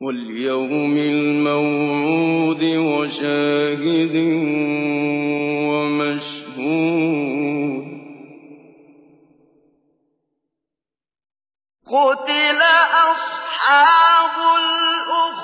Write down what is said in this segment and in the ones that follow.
وَالْيَوْمِ الْمَوْعُودِ وَشَاهِدٍ وَمَشْهُودٍ. قُتِلَ أَصْحَابُ الْأُخْدُودِ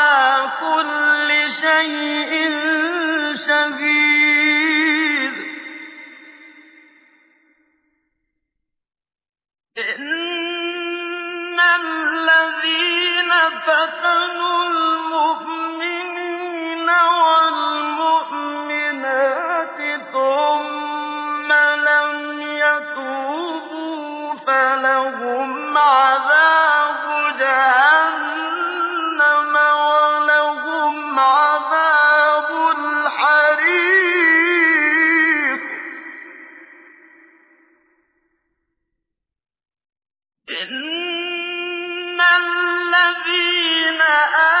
فَلَهُمْ عَذَابُ جَهَنَّمَ وَلَهُمْ عَذَابُ الْحَرِيقِ. إِنَّ الَّذِينَ آمَنُوا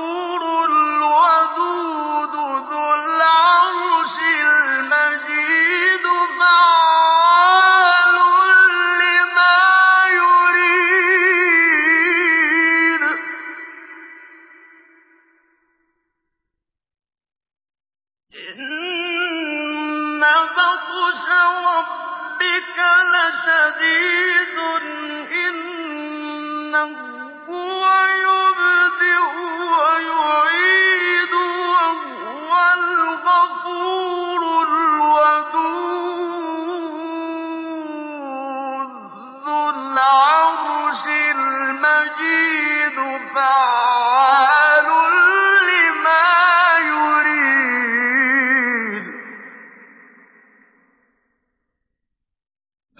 إِنَّ بَطْشَ رَبِّكَ لَشَدِيدٌ ۖ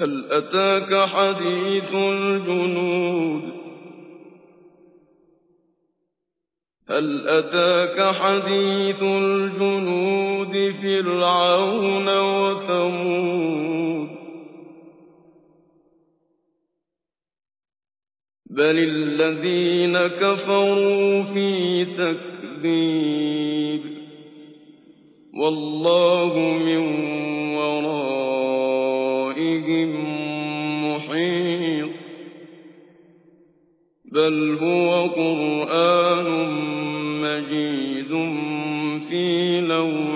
هَلْ أَتَاكَ حَدِيثُ الْجُنُودِ؟ فِرْعَوْنَ وَثَمُودَ؟ بَلِ الَّذِينَ كَفَرُوا فِي تَكْذِيبٍ وَاللَّهُ مِن بَلْ هُوَ قُرْآنٌ مَّجِيدٌ فِي لَوْحٍ